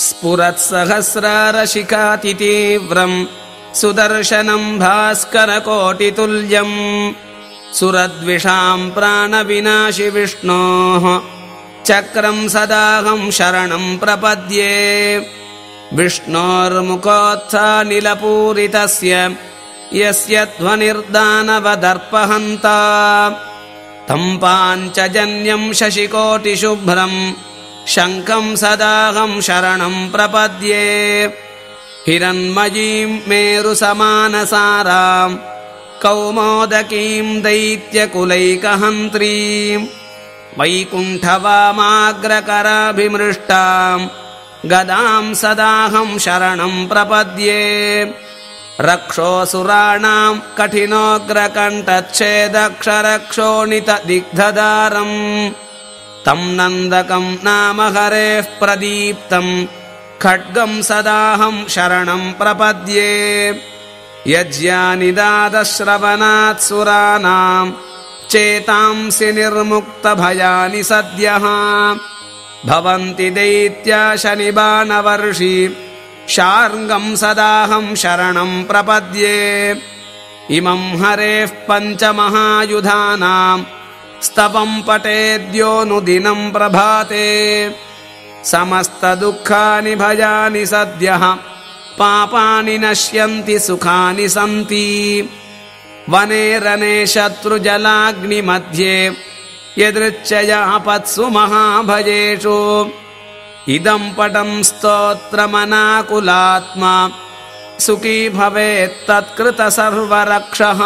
स्फुरत्सहस्रारशिखातितीव्रम् सुदर्शनम् भास्करकोटितुल्यम् सुरद्विषाम् प्राणविनाशि विष्णोः। चक्रम् सदाहम् शरणम् प्रपद्ये। विष्णोर्मुखोत्थानिलपूरितस्य यस्य ध्वनिर्दानवदर्पहन्ता। तम् पाञ्चजन्यम् शशिकोटिशुभ्रम् शङ्खम् सदाहम् शरणम् प्रपद्ये। हिरण्मयीम् मेरुसमानसाराम् कौमोदकीम् दैत्यकुलैकहन्त्रीम् वैकुण्ठवामाग्रकराभिमृष्टाम् गदाम् सदाहम् शरणम् प्रपद्ये। रक्षोऽसुराणाम् कठिनोऽग्रकण्ठच्छेदक्षरक्षोणितदिग्धदारम् तम् नन्दकम् नाम हरेः प्रदीप्तम् खड्गम् सदाहम् शरणम् प्रपद्ये। यज्ञानिदादश्रवणात् सुराणाम् चेतांसि निर्मुक्तभयानि सद्यः। भवन्ति दैत्या शनिबाणवर्षि शार्ङ्गम् सदाहम् शरणम् प्रपद्ये। इमम् हरेः पञ्चमहायुधानाम् स्तपम् पटेद्योनुदिनम् प्रभाते। समस्तदुःखानि भयानि सद्यः पापानि नश्यन्ति सुखानि सन्ति। वने रणे शत्रुजलाग्निमध्ये यदृच्छयापत्सु महाभयेषु इदम् पटम् स्तोत्रमनाकुलात्मा सुखी भवेत्तत्कृत सर्वरक्षः